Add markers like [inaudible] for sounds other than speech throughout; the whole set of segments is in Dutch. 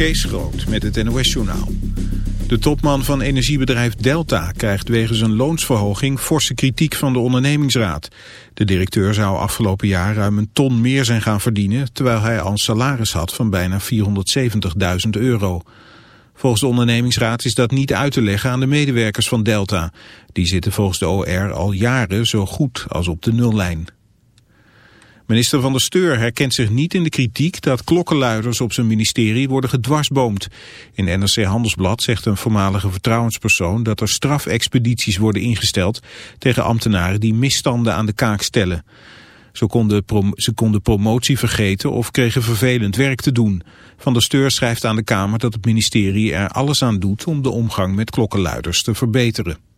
Kees Groot met het NOS-journaal. De topman van energiebedrijf Delta krijgt wegens een loonsverhoging forse kritiek van de ondernemingsraad. De directeur zou afgelopen jaar ruim een ton meer zijn gaan verdienen, terwijl hij al een salaris had van bijna 470.000 euro. Volgens de ondernemingsraad is dat niet uit te leggen aan de medewerkers van Delta. Die zitten volgens de OR al jaren zo goed als op de nullijn. Minister van der Steur herkent zich niet in de kritiek dat klokkenluiders op zijn ministerie worden gedwarsboomd. In NRC Handelsblad zegt een voormalige vertrouwenspersoon dat er strafexpedities worden ingesteld tegen ambtenaren die misstanden aan de kaak stellen. Ze konden, ze konden promotie vergeten of kregen vervelend werk te doen. Van der Steur schrijft aan de Kamer dat het ministerie er alles aan doet om de omgang met klokkenluiders te verbeteren.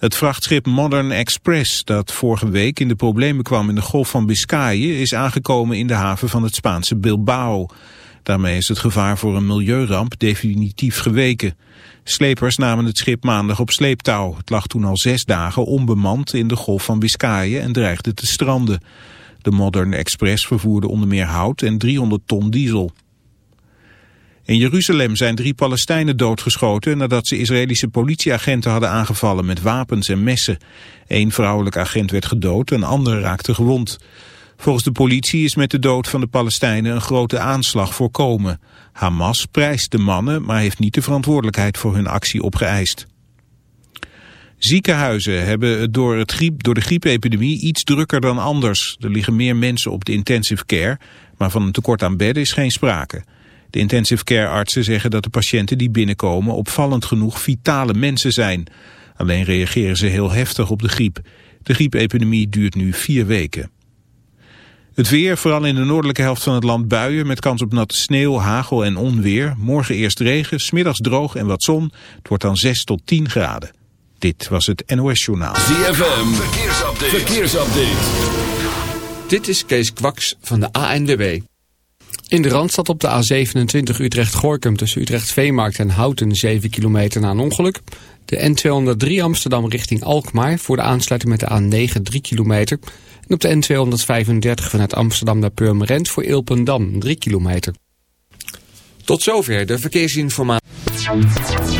Het vrachtschip Modern Express, dat vorige week in de problemen kwam in de Golf van Biscayen, is aangekomen in de haven van het Spaanse Bilbao. Daarmee is het gevaar voor een milieuramp definitief geweken. Slepers namen het schip maandag op sleeptouw. Het lag toen al zes dagen onbemand in de Golf van Biscayen en dreigde te stranden. De Modern Express vervoerde onder meer hout en 300 ton diesel. In Jeruzalem zijn drie Palestijnen doodgeschoten nadat ze Israëlische politieagenten hadden aangevallen met wapens en messen. Eén vrouwelijk agent werd gedood, een ander raakte gewond. Volgens de politie is met de dood van de Palestijnen een grote aanslag voorkomen. Hamas prijst de mannen, maar heeft niet de verantwoordelijkheid voor hun actie opgeëist. Ziekenhuizen hebben het door, het griep, door de griepepidemie iets drukker dan anders. Er liggen meer mensen op de intensive care, maar van een tekort aan bedden is geen sprake. De intensive care artsen zeggen dat de patiënten die binnenkomen opvallend genoeg vitale mensen zijn. Alleen reageren ze heel heftig op de griep. De griepepidemie duurt nu vier weken. Het weer, vooral in de noordelijke helft van het land buien met kans op natte sneeuw, hagel en onweer. Morgen eerst regen, smiddags droog en wat zon. Het wordt dan 6 tot 10 graden. Dit was het NOS Journaal. ZFM, verkeersupdate. verkeersupdate. Dit is Kees Kwaks van de ANWB. In de Randstad op de A27 Utrecht-Gorkum tussen Utrecht-Veemarkt en Houten 7 kilometer na een ongeluk. De N203 Amsterdam richting Alkmaar voor de aansluiting met de A9 3 kilometer. En op de N235 vanuit Amsterdam naar Purmerend voor Ilpendam 3 kilometer. Tot zover de verkeersinformatie.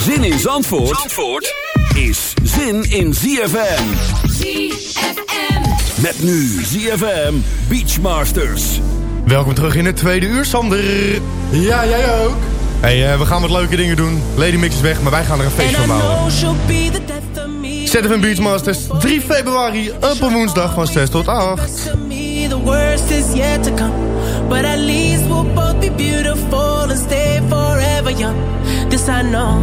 Zin in Zandvoort, Zandvoort is zin in ZFM. ZFM. Met nu ZFM Beachmasters. Welkom terug in het tweede uur, Sander. Ja, jij ook. Hey, eh, we gaan wat leuke dingen doen. Lady Mix is weg, maar wij gaan er een feest van bouwen. ZFM Beachmasters, 3 februari, op een woensdag van 6 tot 8. The worst is yet to come, but at least we'll both be beautiful and stay forever young. This I know,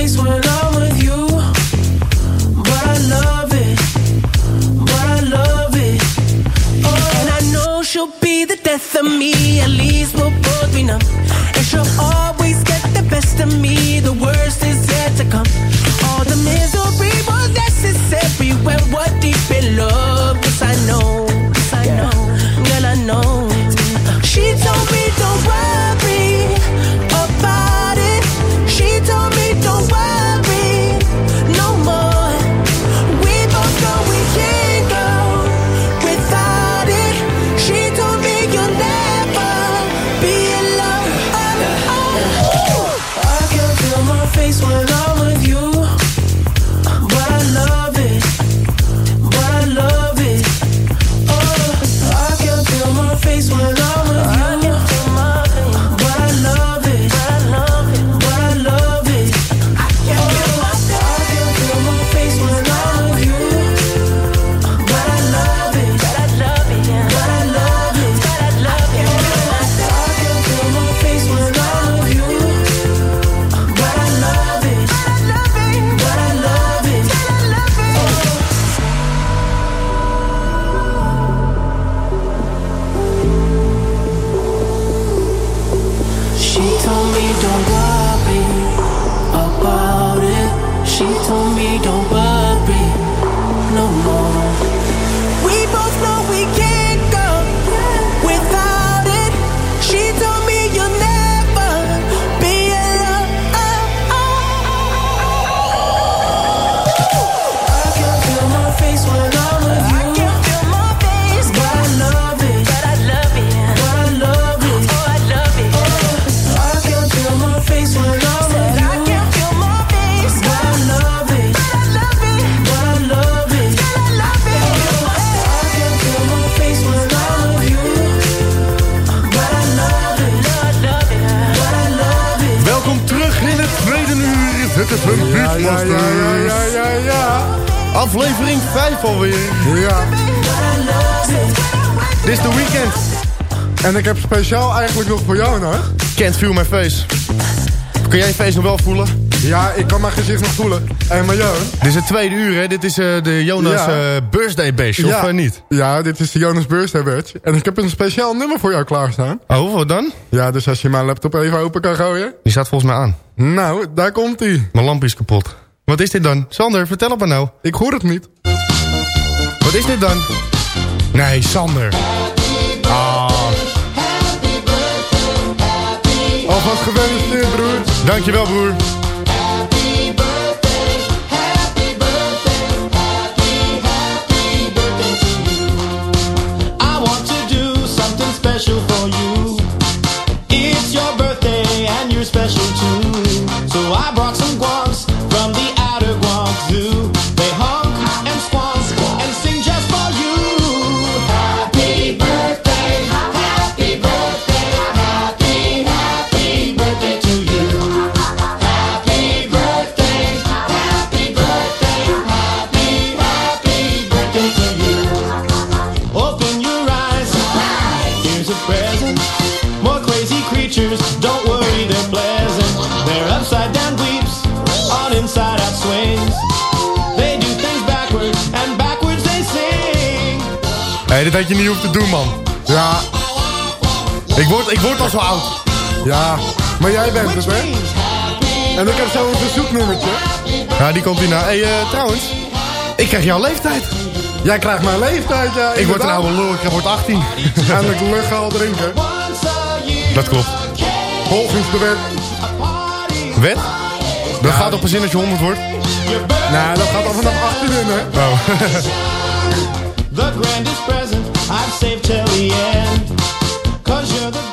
when I'm with you. But I love it, but I love it. Oh, and I know she'll be the death of me. At least we'll both. And she'll always get the best of me. The worst is yet to come. All the misery was necessary when we're deep in love. Cause I know, cause I know, girl, I know Dit is de weekend. en ik heb speciaal eigenlijk nog voor jou nog. Can't feel my face. Kun jij je face nog wel voelen? Ja, ik kan mijn gezicht nog voelen. En maar jou? Dit is het tweede uur, hè? Dit is eh, de Jonas Ja. eh, birthday bash, of ja. eh, niet? Ja, dit is de Jonas Birthday Badge. En ik heb een speciaal nummer voor jou klaarstaan. Oh, wat dan? Ja, dus als je mijn laptop even open kan gooien. Die staat volgens mij aan. Nou, daar komt hij. Mijn lampje is kapot. Wat is dit dan? Sander, vertel het me nou. Ik hoor het niet. Wat is dit dan? Nee, Sander. Alvast gefeliciteerd, broer. dankjewel broer. I want to do something special for you. Hé, hey, dit had je niet hoeven te doen, man. Ja, Ik word, ik word al zo oud. ja. Maar jij bent het, hè? En ik heb zo een verzoeknummertje. Ja, die komt hierna. Hé, hey, eh, trouwens. Ik krijg jouw leeftijd. Jij krijgt mijn leeftijd, ja. Ik word een oude lul, ik word 18. [laughs] En ik lucht al drinken. Dat klopt. Volgens de wet. Wet? Dat gaat op een zin als je 100 wordt. Nou, dat gaat al vanaf 18 in, hè? Oh. [laughs] The grandest present I've saved till the end. Cause you're the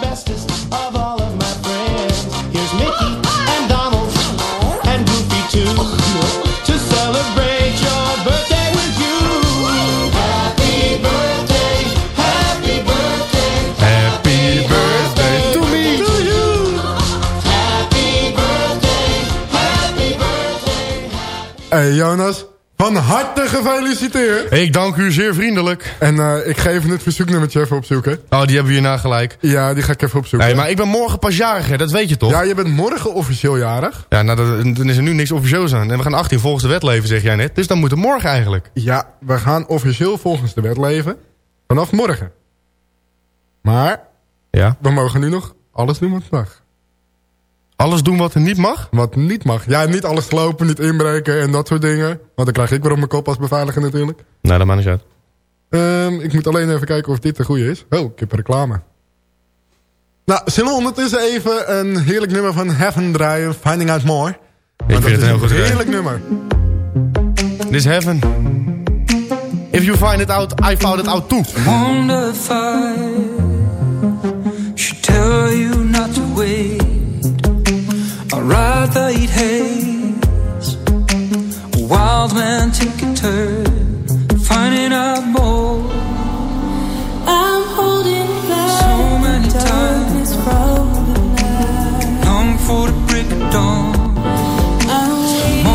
Van harte gefeliciteerd. Ik dank u zeer vriendelijk. En eh, ik ga even het verzoeknummertje even opzoeken. Oh, die hebben we hierna gelijk. Ja, die ga ik even opzoeken. Nee, maar ik ben morgen pas jarig, hè, dat weet je toch? Ja, je bent morgen officieel jarig. Ja, nou, dan is er nu niks officieels aan. En we gaan 18 volgens de wet leven, zeg jij net. Dus dan moet het morgen eigenlijk. Ja, we gaan officieel volgens de wet leven. Vanaf morgen. Maar Ja. We mogen nu nog alles doen wat mag. Alles doen wat er niet mag? Wat niet mag. Ja, niet alles slopen, niet inbreken en dat soort dingen. Want dan krijg ik weer op mijn kop als beveiliger natuurlijk. Nou, dat maakt niet uit. Ehm, ik moet alleen even kijken of dit de goede is. Oh, ik heb reclame. Nou, zullen we ondertussen even een heerlijk nummer van Heaven draaien? Finding Out More. Ik Want vind het een heel is goed heerlijk nummer. This heaven. If you find it out, I found it out too. wonder if I should tell you not to wait. Rather eat haze. A wild man take a turn, finding out more. I'm holding back So many the darkness from the night. Long for the break of dawn. I'm waiting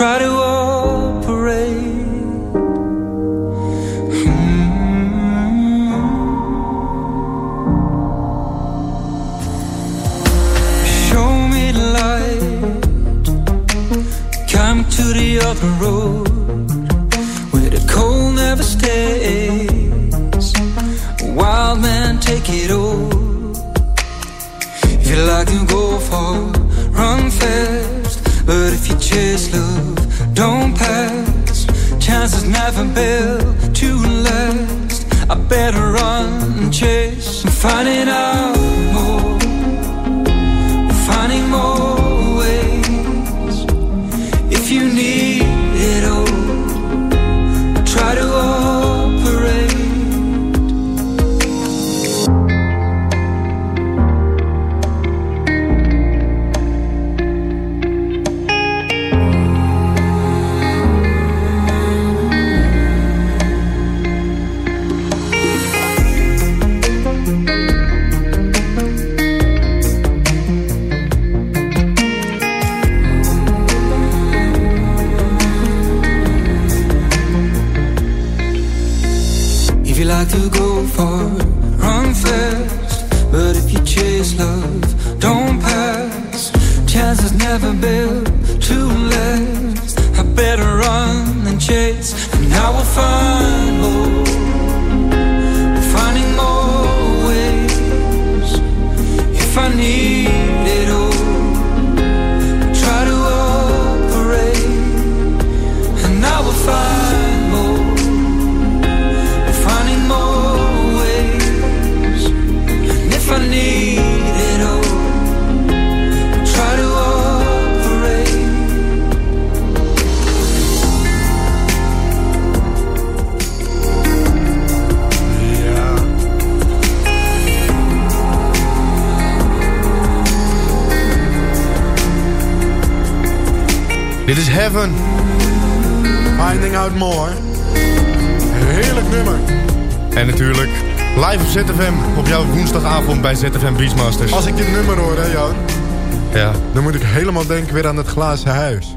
try to operate. Show me the light. Come to the other road where the cold never stays. Wild man, take it all. If you like to go far, Never built to last. I better run and chase and finding out is heaven. Finding Out More. Heerlijk nummer. En natuurlijk live op ZFM op jouw woensdagavond bij ZFM Beachmasters. Als ik dit nummer hoor, hè Jan, Ja, dan moet ik helemaal denken weer aan het glazen huis.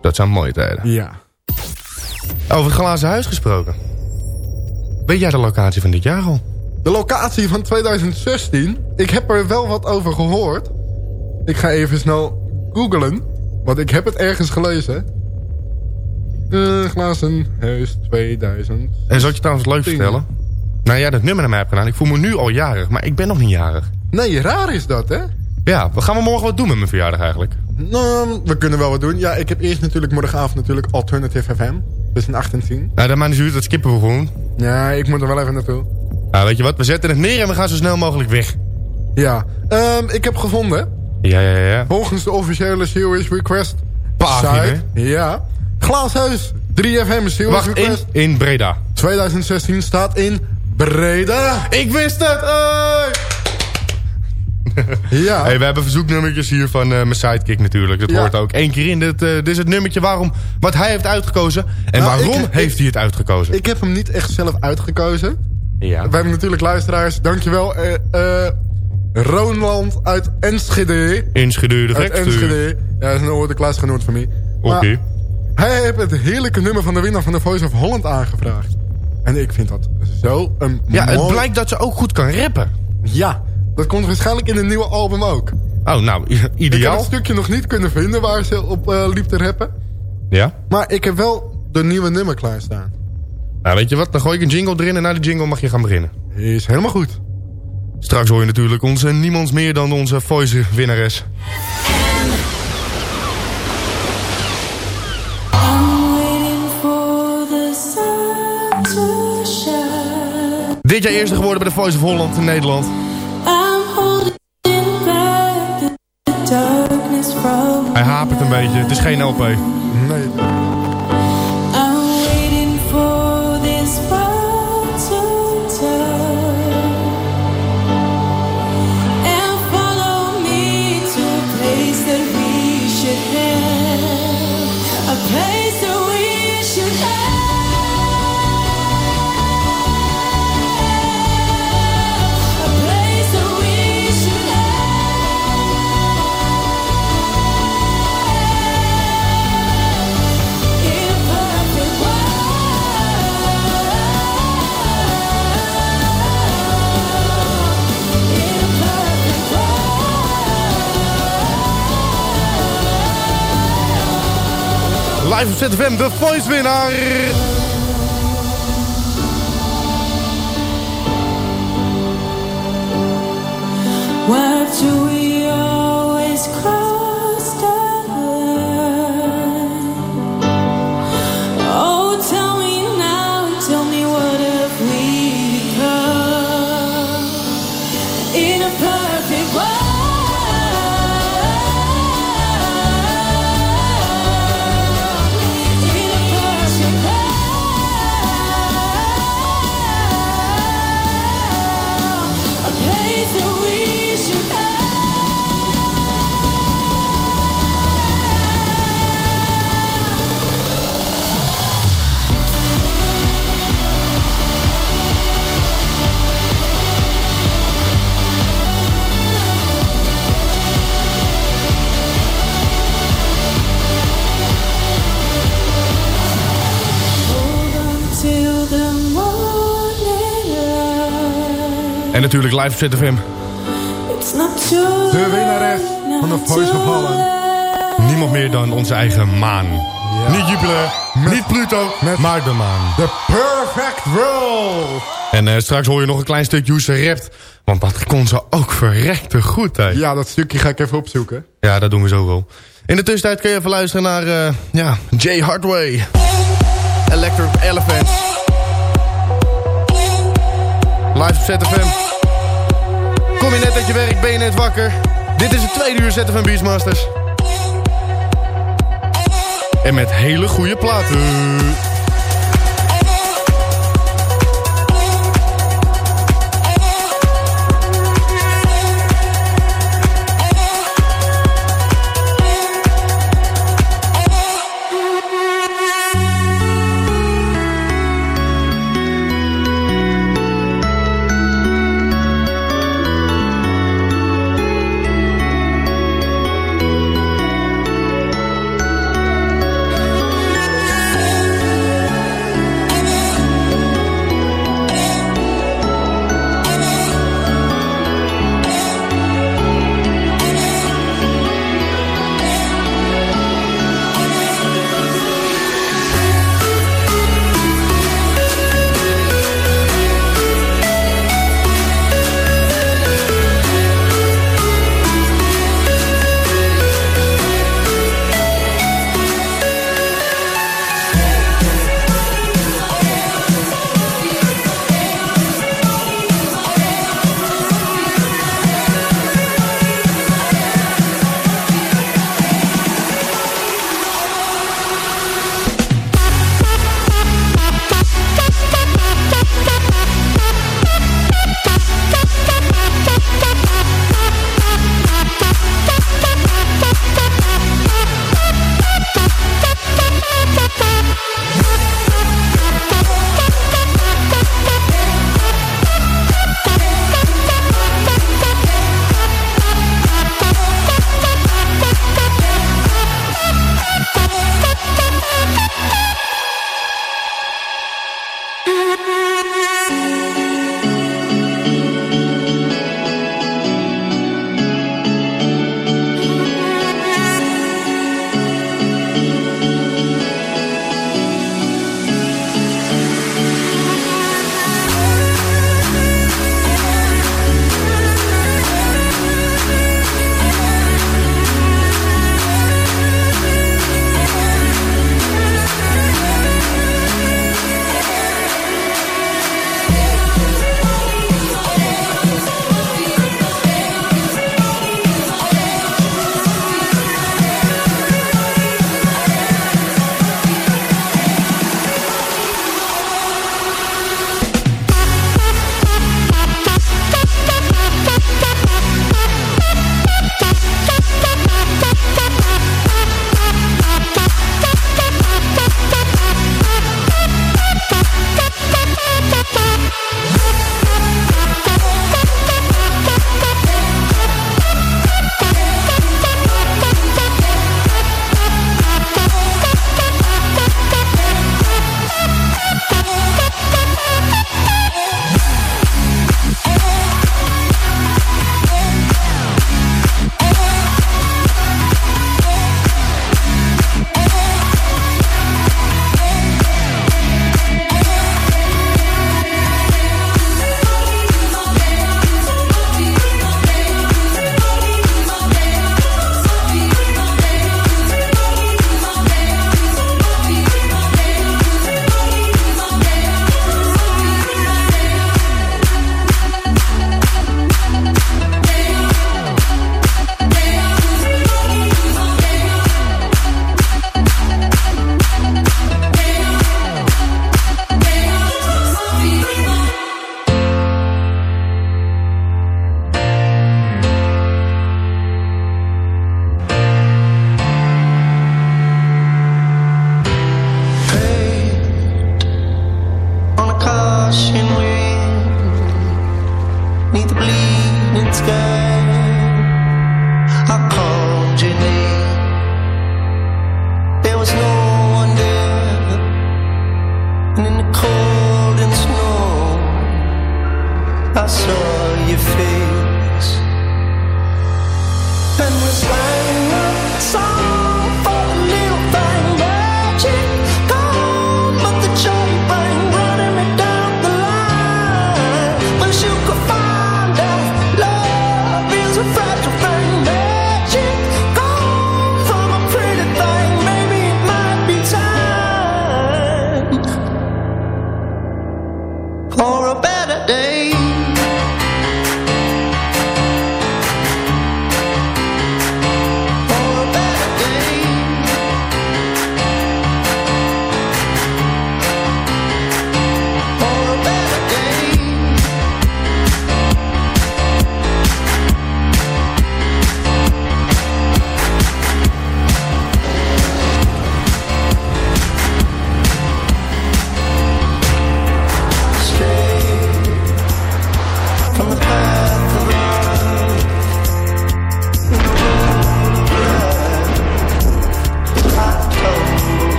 dat zijn mooie tijden. Ja. Over het glazen huis gesproken. Weet jij de locatie van dit jaar al? De locatie van 2016, ik heb er wel wat over gehoord. Ik ga even snel googlen, want ik heb het ergens gelezen. Eh glazen huis 2000. En zal ik je trouwens leuk vertellen? Nou ja, dat nummer naar mij hebt gedaan. Ik voel me nu al jarig, maar ik ben nog niet jarig. Nee, raar is dat, hè? Ja, wat gaan we morgen wat doen met mijn verjaardag eigenlijk? Nou, we kunnen wel wat doen. Ja, ik heb eerst natuurlijk morgenavond natuurlijk Alternative FM. Tussen 8 en 10. Nou, dat maakt niet uit, dat skippen we gewoon. Ja, ik moet er wel even naartoe. Nou, weet je wat, we zetten het neer en we gaan zo snel mogelijk weg. Ja, Ehm, ik heb gevonden. Ja, ja, ja. Volgens de officiële Serious Request Pagina. site. Ja. Glaashuis 3FM Serious Wacht, in, Request. in Breda. 2016 staat in Breda. Ik wist het! Hey! Ja. [laughs] Hey, we hebben verzoeknummertjes hier van eh, mijn sidekick natuurlijk. Dat Ja. hoort ook één keer in. Dit, eh, dit is het nummertje waarom, wat hij heeft uitgekozen. En Nou, waarom ik- heeft hij het uitgekozen? Ik heb hem niet echt zelf uitgekozen. ja. We hebben natuurlijk luisteraars. Dankjewel. eh eh Roonland uit Enschede. Inschede, de Uit. Enschede. Ja, dat is een oude klasgenoot van mij. Oké. Hij heeft het heerlijke nummer van de winnaar van de Voice of Holland aangevraagd. En ik vind dat zo een Ja, het mooi- blijkt dat ze ook goed kan rappen. Ja, dat komt waarschijnlijk in een nieuwe album ook. Oh, nou, i- Ik heb ideaal. het stukje nog niet kunnen vinden waar ze op eh, liep te rappen. Ja. Maar ik heb wel de nieuwe nummer klaarstaan. Nou, weet je wat? Dan gooi ik een jingle erin en na die jingle mag je gaan beginnen. Is helemaal goed. Straks hoor je natuurlijk onze niemands meer dan onze voice winnares. Dit jaar eerste geworden bij de Voice of Holland in Nederland. Hij hapert een beetje. Het is geen LP. Nee. Live op ZFM, de Voice winnaar. Natuurlijk live op ZFM. De winnares van de Voice of Holland. Niemand meer dan onze eigen maan. Niet Jupiter, niet Pluto, maar de maan. The perfect world. En eh, straks hoor je nog een klein stukje hoe ze rapt. Want dat kon ze ook verrekte goed, hè. Ja, dat stukje ga ik even opzoeken. Ja, dat doen we zo wel. In de tussentijd kun je even luisteren naar eh, ja, Jay Hardway. Electric Elephants. Live op ZFM. Kom je net uit je werk, ben je net wakker. Dit is het tweede uur ZFM Beachmasters. En met hele goede platen.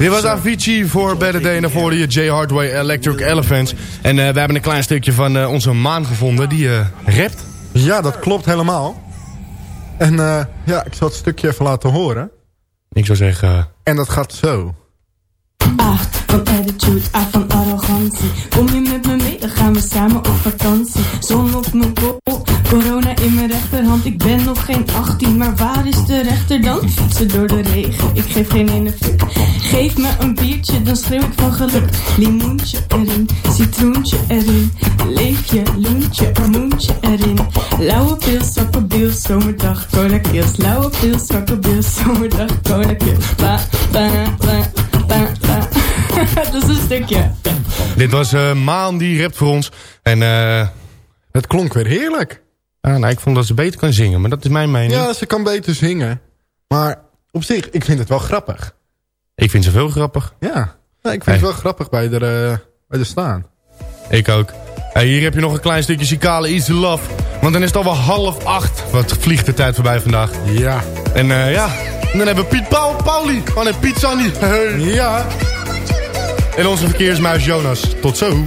Dit was Avicii voor Better Day en daarvoor je J. Hardway Electric Elephants. En eh, we hebben een klein stukje van eh, onze maan gevonden die eh rapt. Ja, dat klopt helemaal. En eh, ja, ik zal het stukje even laten horen. Ik zou zeggen... En dat gaat zo. A van attitude, A van arrogantie. Kom je gaan we samen op vakantie. Zon op mijn kop, corona in mijn rechterhand. Ik ben nog geen 18, maar waar is de rechter dan? Fietsen door de regen, ik geef geen ene fuck. Geef me een biertje, dan schreeuw ik van geluk. Limoentje erin, citroentje erin. Leefje, loentje, moentje erin. Lauwe pil, zwakke bil, zomerdag, cola kills. Lauwe zwakke bil, zomerdag, cola kills. [laughs] Dat is een stukje. Dit was eh, Maan die rapt voor ons. En eh Het klonk weer heerlijk. ah, nou, ik vond dat ze beter kan zingen, maar dat is mijn mening. Ja, ze kan beter zingen. Maar op zich, ik vind het wel grappig. Ik vind ze veel grappig. Ja, nee, ik vind Hey. het wel grappig bij de, eh, bij de staan. Ik ook. Hey, hier heb je nog een klein stukje Cicale Easy Love. Want dan is het alweer half acht. Wat vliegt de tijd voorbij vandaag. Ja. En eh, ja, en dan hebben we Piet Paul, Pauli. Oh nee, Piet Sandy. ja. En onze verkeersmuis Jonas. Tot zo.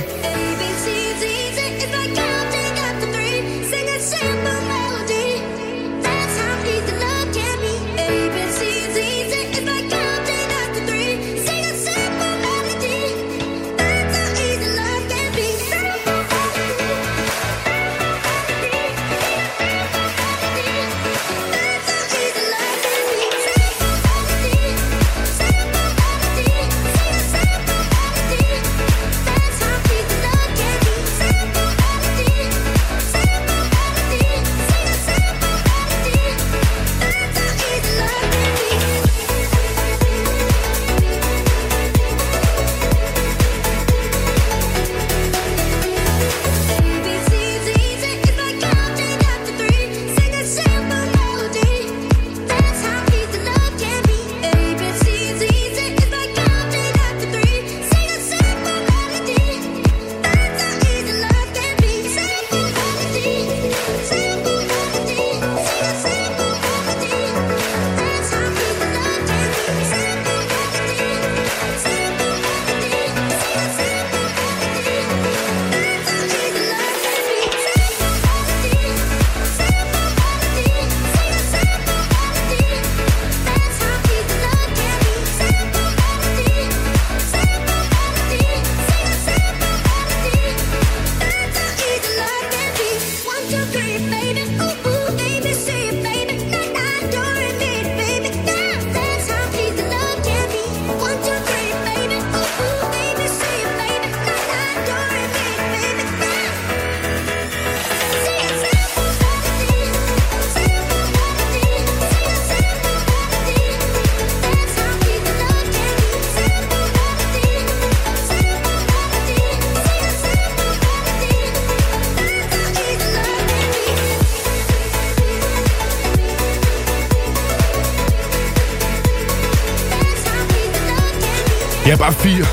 Afici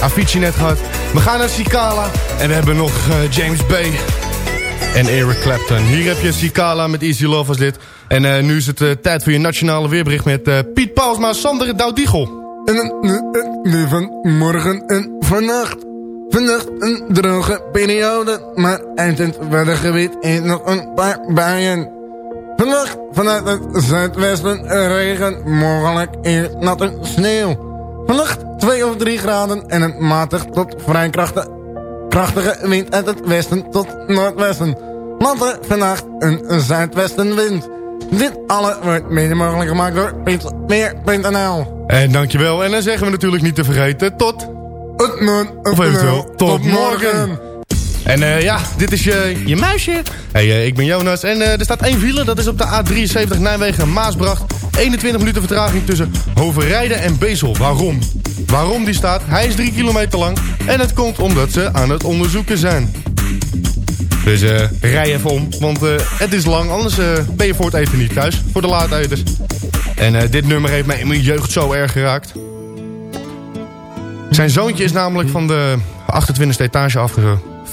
Avicii net gehad. We gaan naar Sikala. En we hebben nog eh, James Bay. En Eric Clapton. Hier heb je Sikala met Easy Love als dit. En eh, nu is het eh, tijd voor je nationale weerbericht met Piet Paulsma, Sander Douwdiegel. En nu morgen en vannacht. Vannacht een droge periode, maar eind het weddengebied is nog een paar buien. Vannacht vanuit het zuidwesten regen, mogelijk eerst natte sneeuw. Vannacht 2 of 3 graden en een matig tot vrij krachtige, krachtige wind uit het westen tot noordwesten. Later vannacht een zuidwestenwind. Dit alle wordt mede mogelijk gemaakt door Weer.nl. En dankjewel. En dan zeggen we natuurlijk niet te vergeten tot... Of eventueel tot morgen. En eh, ja, dit is je, je muisje. Hey, eh, ik ben Jonas en eh, er staat één file. Dat is op de A73 Nijmegen-Maasbracht. 21 minuten vertraging tussen Hoverijden en Bezel. Waarom? Waarom die staat? Hij is 3 kilometer lang. En het komt omdat ze aan het onderzoeken zijn. Dus rij even om, want het is lang. Anders ben je voor het eten niet thuis. Voor de laadeters. En dit nummer heeft mij in mijn jeugd zo erg geraakt. Zijn zoontje is namelijk van de 28e etage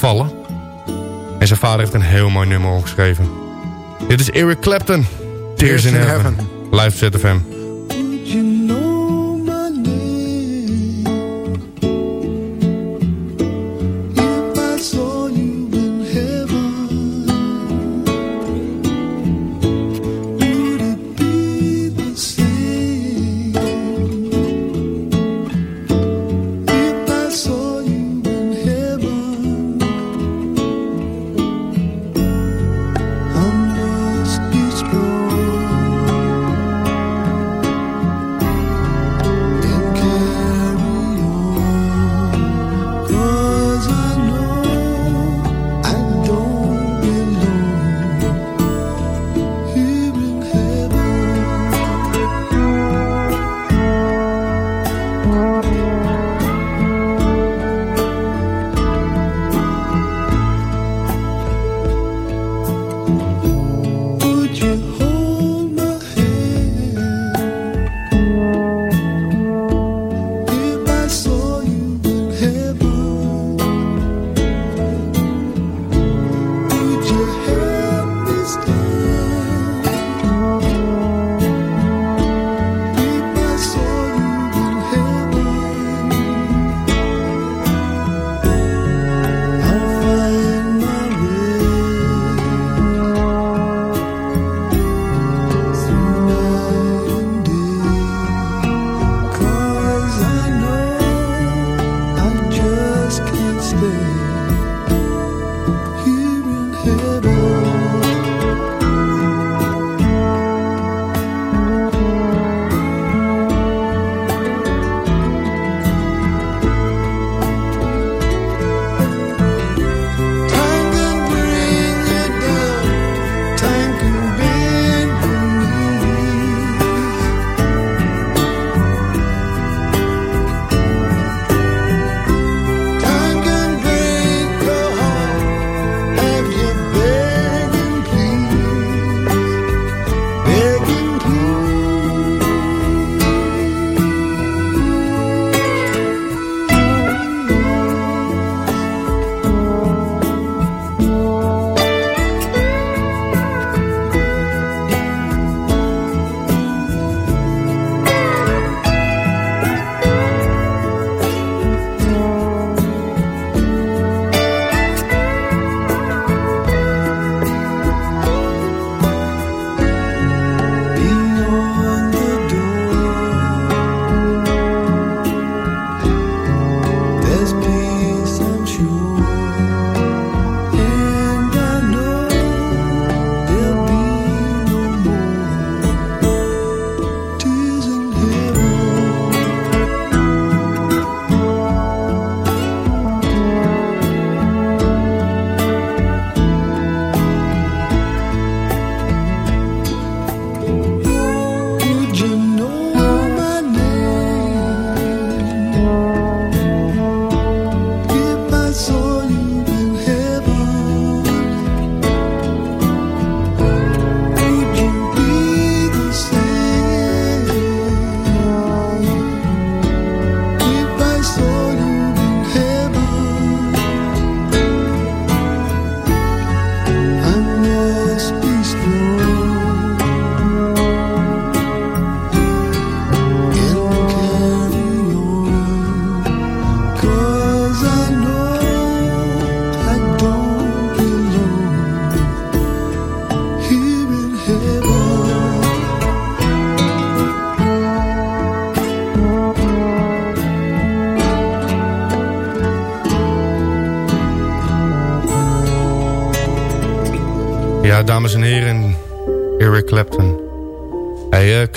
afgevallen. En zijn vader heeft een heel mooi nummer opgeschreven. Dit is Eric Clapton. Tears in Heaven. Live ZFM.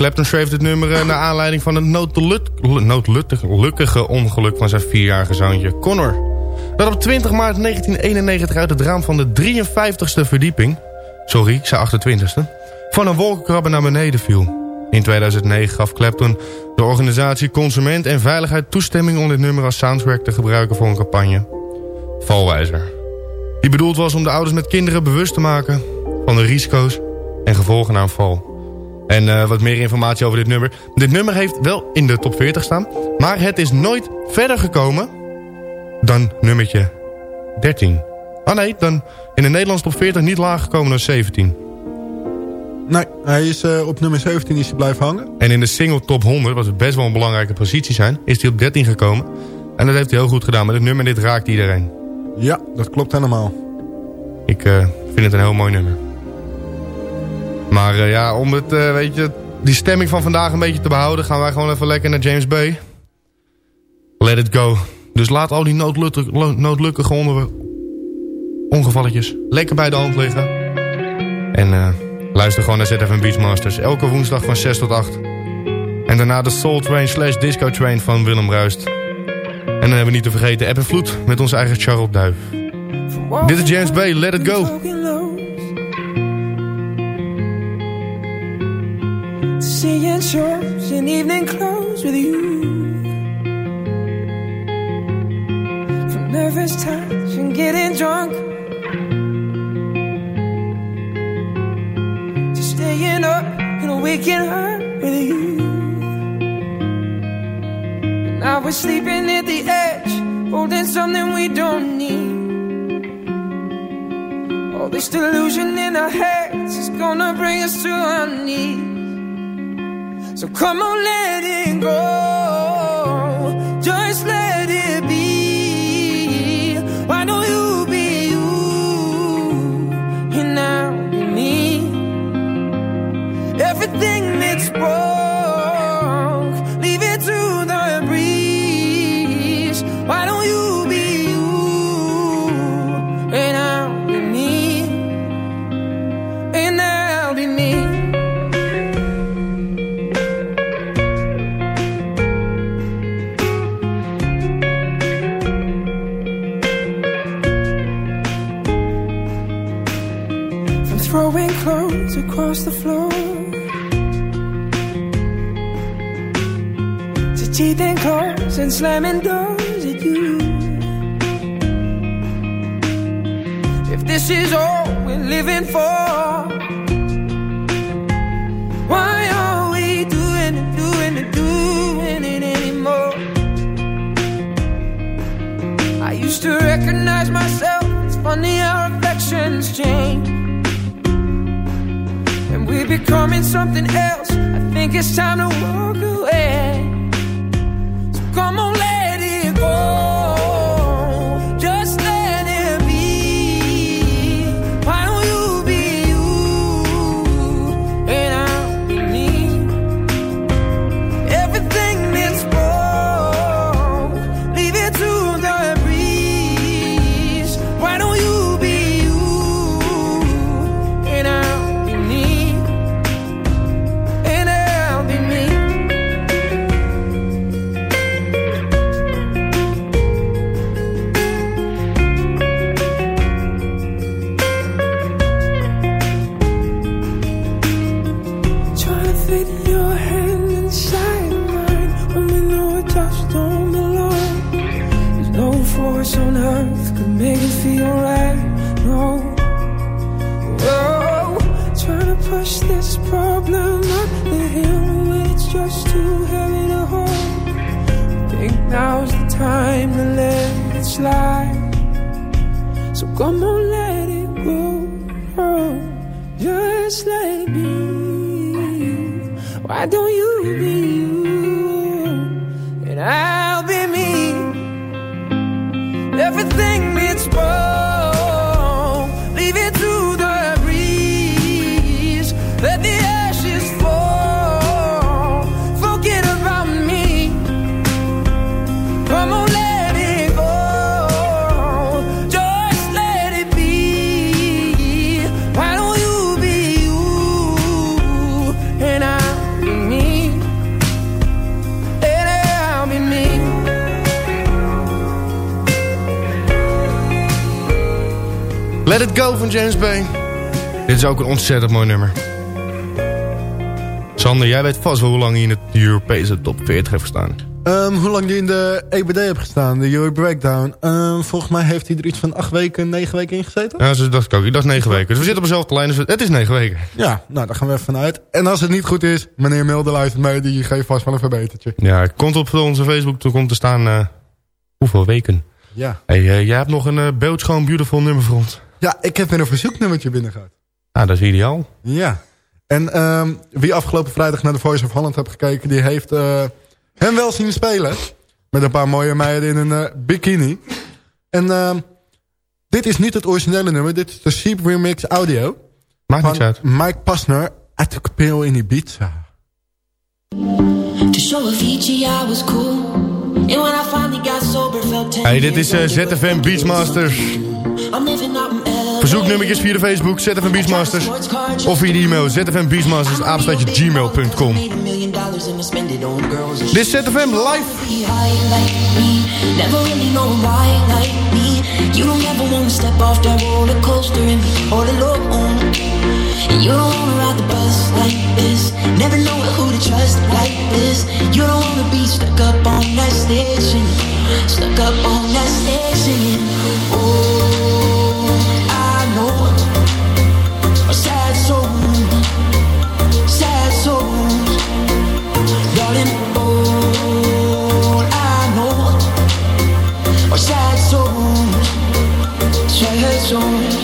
Clapton schreef dit nummer eh, naar aanleiding van het noodlukkige ongeluk van zijn vierjarige zoontje Connor. Dat op 20 maart 1991 uit het raam van de 53ste verdieping, sorry, ik zei 28ste, van een wolkenkrabber naar beneden viel. In 2009 gaf Clapton de organisatie Consument en Veiligheid toestemming om dit nummer als soundtrack te gebruiken voor een campagne. Valwijzer. Die bedoeld was om de ouders met kinderen bewust te maken van de risico's en gevolgen een val. En eh, wat meer informatie over dit nummer. Dit nummer heeft wel in de top 40 staan. Maar het is nooit verder gekomen dan nummertje 13. Ah nee, dan in de Nederlandse top 40 niet lager gekomen dan 17. Nee, hij is eh, op nummer 17 is hij blijven hangen. En in de single top 100, wat best wel een belangrijke positie zijn... is hij op 13 gekomen. En dat heeft hij heel goed gedaan. Met dit nummer dit raakt iedereen. Ja, dat klopt helemaal. Ik eh, vind het een heel mooi nummer. Maar eh, ja, om het, eh, weet je, die stemming van vandaag een beetje te behouden... gaan wij gewoon even lekker naar James Bay. Let it go. Dus laat al die noodlukkige, onder, ongevalletjes lekker bij de hand liggen. En eh, luister gewoon naar ZFM Beachmasters. Elke woensdag van 6 tot 8. En daarna de Soul Train slash Disco Train van Willem Ruist. En dan hebben we niet te vergeten App en Vloed met onze eigen Charles Duif. Dit is James Bay, Let It Go. Seeing shows in evening clothes with you. From nervous touch and getting drunk. To staying up and waking up with you. And now we're sleeping at the edge, holding something we don't need. All this delusion in our heads is gonna bring us to our knees. So come on, let it go. Inside mine when we know it just don't belong. There's no force on earth could make it feel right. No. Whoa, trying to push this problem up the hill when it's just too heavy to hold. Think now's the time to let it slide. So come on, let it go. Oh, just let. Why don't you be It Go van James Bay. Dit is ook een ontzettend mooi nummer. Sander, jij weet vast wel hoe lang hij in het Europese top 40 heeft gestaan. Ehm, hoe lang die in de EBD heeft gestaan, de Euro Breakdown. Ehm, volgens mij heeft hij er iets van acht weken, negen weken in gezeten. Ja, dacht ik ook. Ik dacht negen weken. Dus we zitten op dezelfde lijn. Dus het is negen weken. Ja, nou daar gaan we even vanuit. En als het niet goed is, meneer Milde luistert mee, die geeft vast wel een verbetertje. Ja, het komt op onze Facebook toe komt te staan eh, hoeveel weken. Ja. Hey, eh, jij hebt nog een uh, beeldschoon, beautiful nummer voor ons. Ja, ik heb weer een verzoeknummertje binnen gehad. Ah, dat is ideaal. Ja. En ehm, wie afgelopen vrijdag naar de Voice of Holland heeft gekeken... die heeft eh, hem wel zien spelen. Met een paar mooie meiden in een eh, bikini. En ehm, dit is niet het originele nummer. Dit is de Sheep Remix audio. Maakt van niks uit. Mike Pasner, I Took a Pill in Ibiza. To show I was cool. And when I finally got sober, felt 10 Hey, dit is eh, ZFM Beachmasters. I'm living out in LA. Verzoeknummertjes via de Facebook, ZFM Beachmasters. Of via de e-mail, gmail.com. Dit is ZFM live. Never really know why like me. You don't ever wanna step off that roller coaster and be all alone. You don't wanna ride the bus like this. Never know who to trust like this. You don't wanna be stuck up on that station. Stuck up on that station. Oh, sad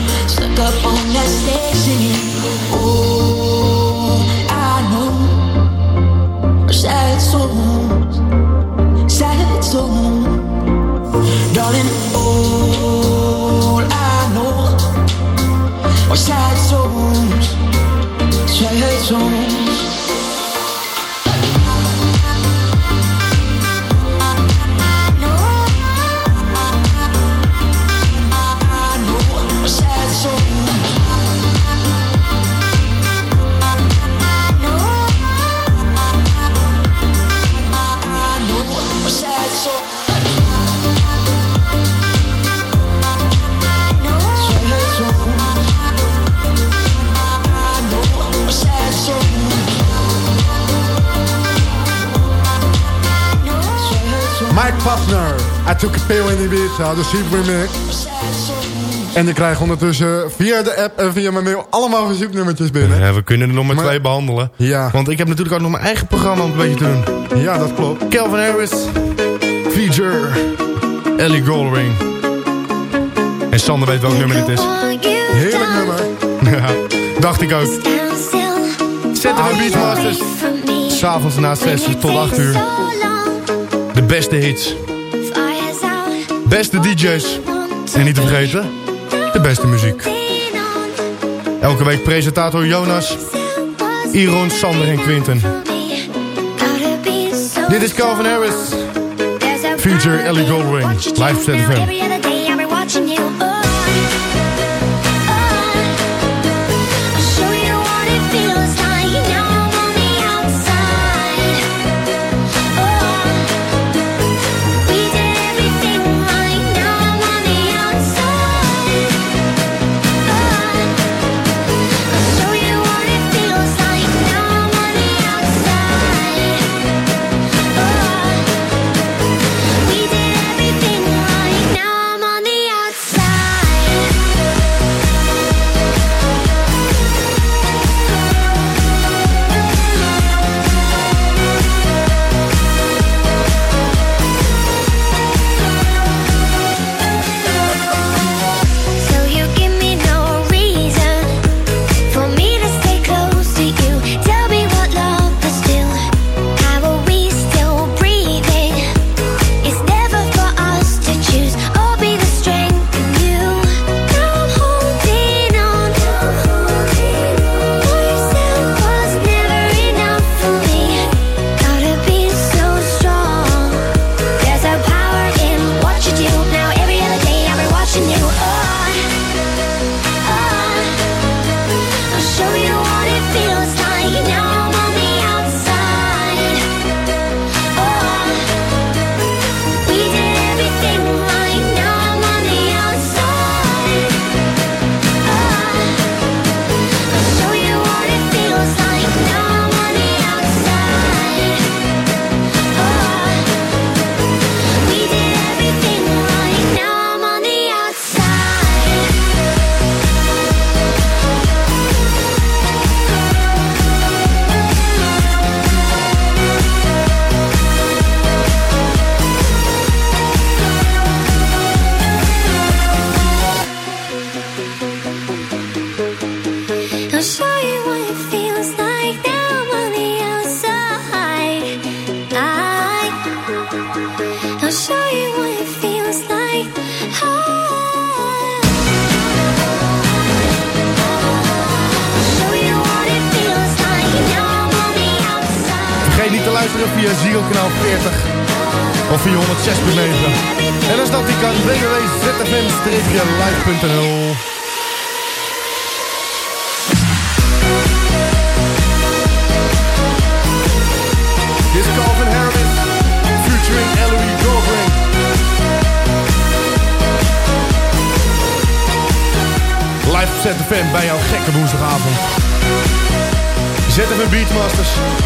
Stuck up on. Oh, I know. Sad souls. Sad souls. Darling, all I know are sad souls. Sad souls. I Took a Pill in Ibiza, de Sheep Remix. En ik krijg ondertussen via de app en via mijn mail allemaal verzoeknummertjes binnen. Ja, we kunnen er nog maar, Maar- twee behandelen. Ja. Want ik heb natuurlijk ook nog mijn eigen programma om een beetje te doen. Ja, dat klopt. Calvin Harris, feature, Ellie Goldring. En Sander weet welk nummer dit is. Heerlijk nummer. Ja, dacht ik ook. Zetten we Beachmasters. S'avonds na 6 tot 8 uur. De beste hits. Beste DJ's. En niet te vergeten, de beste muziek. Elke week presentator Jonas, Iron, Sander en Quinten. Dit is Calvin Harris. Feature Ellie Goldring. Live ZFM.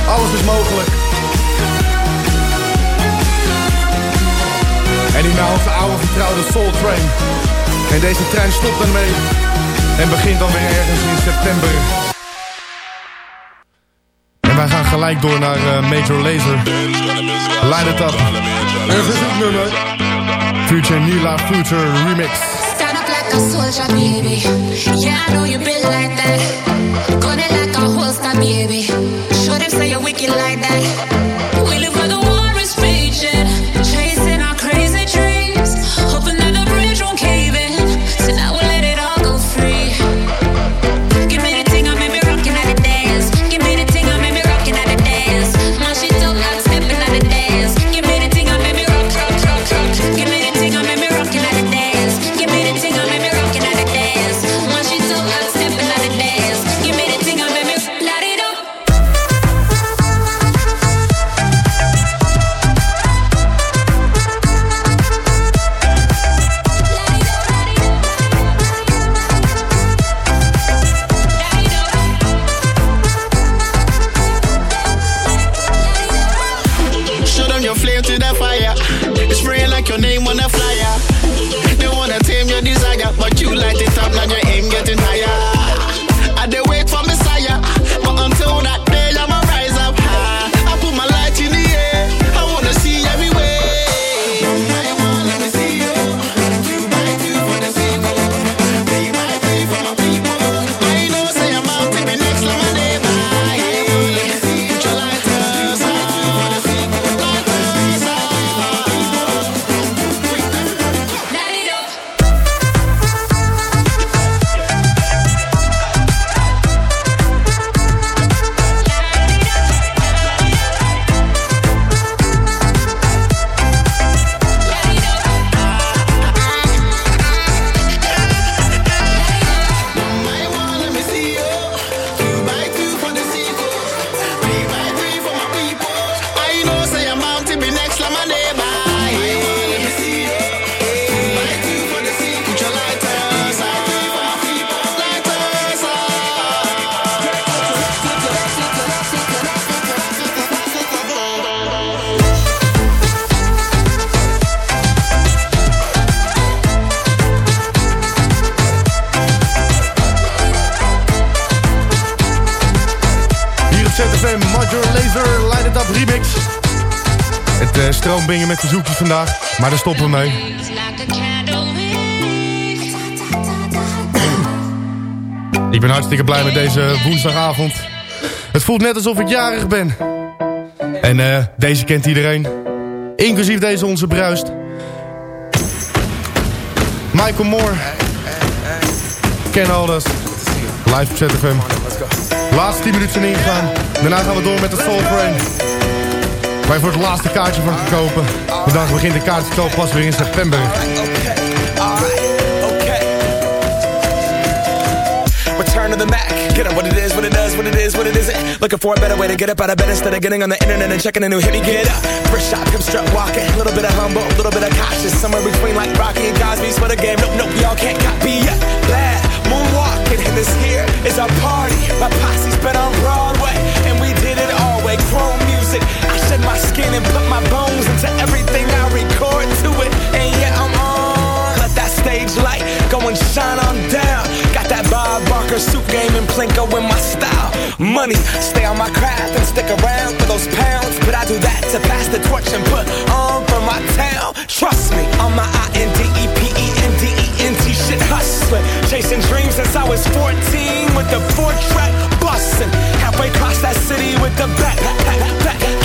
Alles is mogelijk. En hierna onze oude vertrouwde Soul Train. En deze trein stopt ermee. En begint dan weer ergens in september. En wij gaan gelijk door naar eh, Major Lazer. Light it up. En dit nummer. Future Nila Future Remix. Stand up like a soldier, baby. Yeah, I know you been like that. It like a holster, baby. Show them say you're wicked like that. We live Het eh, stroombingen met verzoekjes vandaag, maar daar stoppen we mee. Ik ben hartstikke blij met deze woensdagavond. Het voelt net alsof ik jarig ben. En eh, deze kent iedereen. Inclusief deze onze bruist. Michael Moore. Ken Alders. Live op ZFM. Laatste 10 minuten zijn ingegaan. Daarna gaan we door met de Soul Train. Waar je voor het laatste kaartje van kan kopen. Vandaag begint de kaartverkoop pas weer in september. To the Mac. Get up what it is, what it does, what it is, what it isn't. Looking for a better way to get up out of bed instead of getting on the internet and checking a new hit. Me get up. First shot, come strut walking. A little bit of humble, a little bit of cautious. Somewhere between like Rocky and Cosby's for the game. Nope, nope, y'all can't copy yet. Glad moonwalking, and this here is our party. My posse's been on Broadway, my skin and put my bones into everything I record to it. And yeah, I'm on. Let that stage light go and shine on down. Got that Bob Barker suit game and Plinko in my style. Money, stay on my craft and stick around for those pounds. But I do that to pass the torch and put on for my town. Trust me, on my I-N-D-E-P-E-N-D-E-N-T shit hustler. hustling, chasing dreams since I was 14 with the four track busting. Halfway across that city with the back, back, back, back.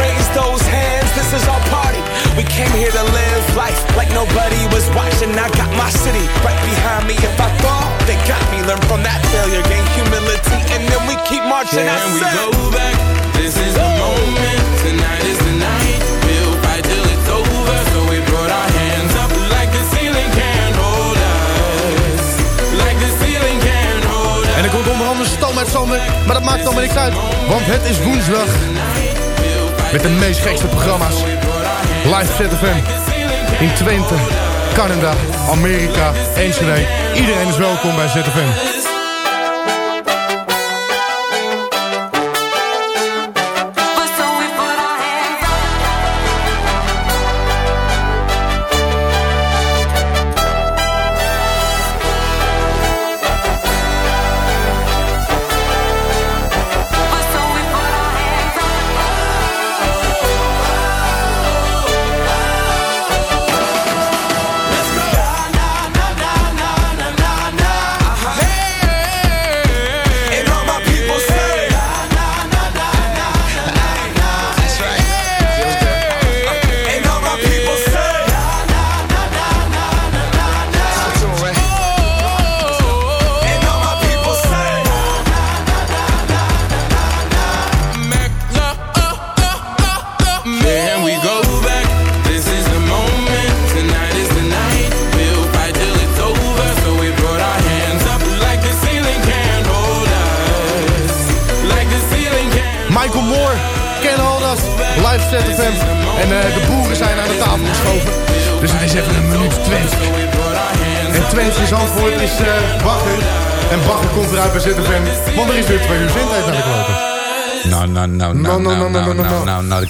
Raise those hands, this is our party. We came here to live life like nobody was watching. I got my city right behind me. If I fall, they got me. Learn from that failure, gain humility, and then we keep marching. I Can we go back? This is the moment. Tonight is the night. We'll fight till it's over. So we put our hands up like the ceiling can't hold us. Like the ceiling can't hold us. En er komt onder andere Stam met Sander, maar dat maakt allemaal niks uit. Want het is woensdag. Met de meest gekste programma's. Live ZFM. In Twente, Canada, Amerika, Enschede. Iedereen is welkom bij ZFM.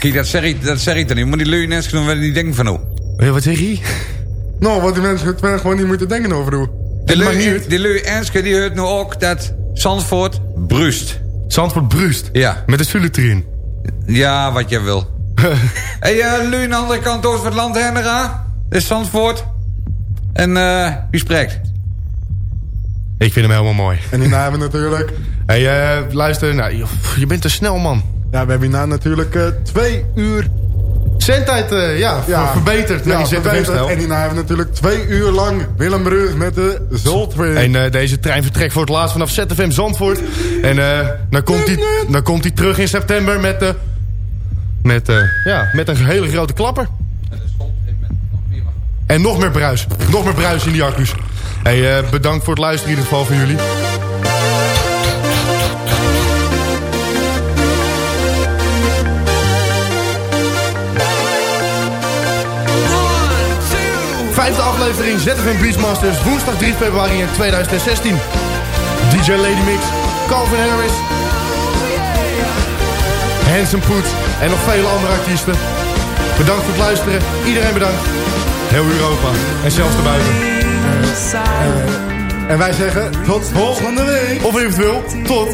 Kijk, dat zeg ik, dat zeg ik dan niet. Moet die lui mensen doen waar die denken van, oh. wat zeg je? Nou, wat die mensen het wel gewoon niet moeten denken over. De lui, die lui Enske, die hoort nu ook dat Zandvoort brust. Zandvoort brust? Ja. Met een suletrien. Ja, wat jij wil. [laughs] hey, uh, lui aan de andere kant door het land heen gaan. Dit is Zandvoort. En eh wie spreekt? Ik vind hem helemaal mooi. En hebben we natuurlijk... hey, eh, luister, nou, je, je bent te snel, man. Ja, we hebben hierna natuurlijk eh, twee uur... Zendtijd, eh, ja, verbeterd. Ja, verbeterd. En hierna hebben we natuurlijk twee uur lang Willem Bruus met de Zoltwing. En eh, deze trein vertrekt voor het laatst vanaf ZFM Zandvoort. En dan komt hij dan komt hij terug in september met, de, met, ja, met een hele grote klapper. En nog meer bruis. Nog meer bruis in die accu's. Hey, bedankt voor het luisteren in ieder geval van jullie. Vijfde aflevering ZFM Beachmasters, woensdag 3 februari in 2016. DJ Lady Mix, Calvin Harris, Handsome Poet en nog vele andere artiesten. Bedankt voor het luisteren, iedereen bedankt. Heel Europa en zelfs daarbuiten. En wij zeggen tot volgende week. Of eventueel tot...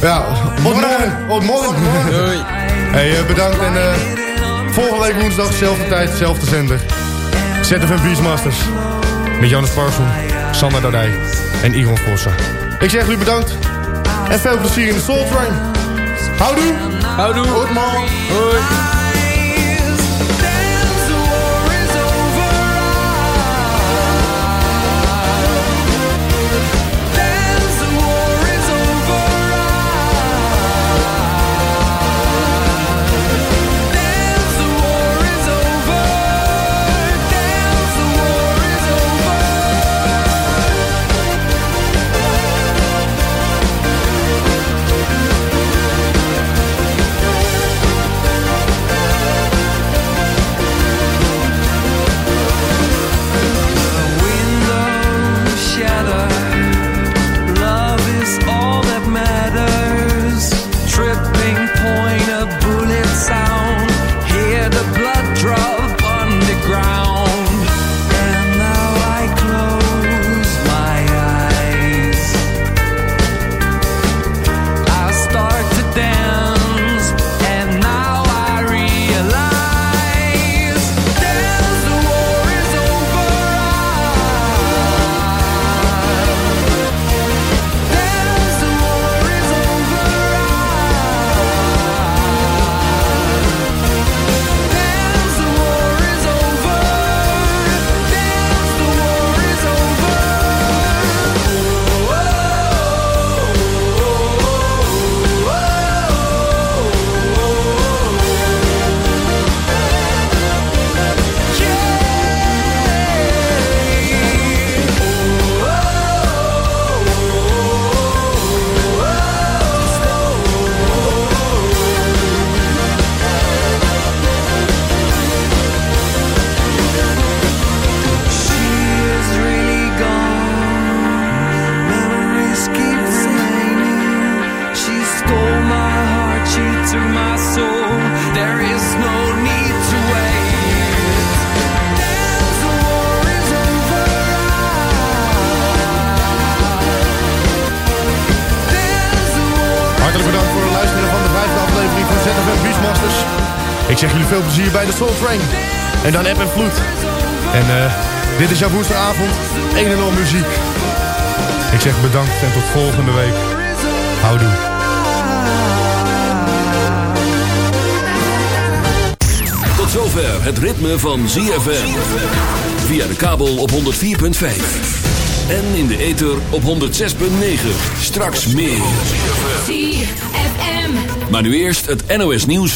Ja, morgen. Tot morgen. Doei. Hey, eh, bedankt en eh, volgende week woensdag, zelfde tijd, zelfde zender. ZFM Beachmasters. Met Jannes Parson, Sander Dardij en Iron Vossen. Ik zeg jullie bedankt. En veel plezier in de Soul Train. Houdoe. Houdoe. Tot morgen. Hoi. Bij de Soul Train. En dan App en Vloed. En eh, dit is jouw woensdagavond. Een en al muziek. Ik zeg bedankt en tot volgende week. Houdoe. Tot zover het ritme van ZFM. Via de kabel op 104.5. En in de ether op 106.9. Straks meer. ZFM. Maar nu eerst het NOS nieuws.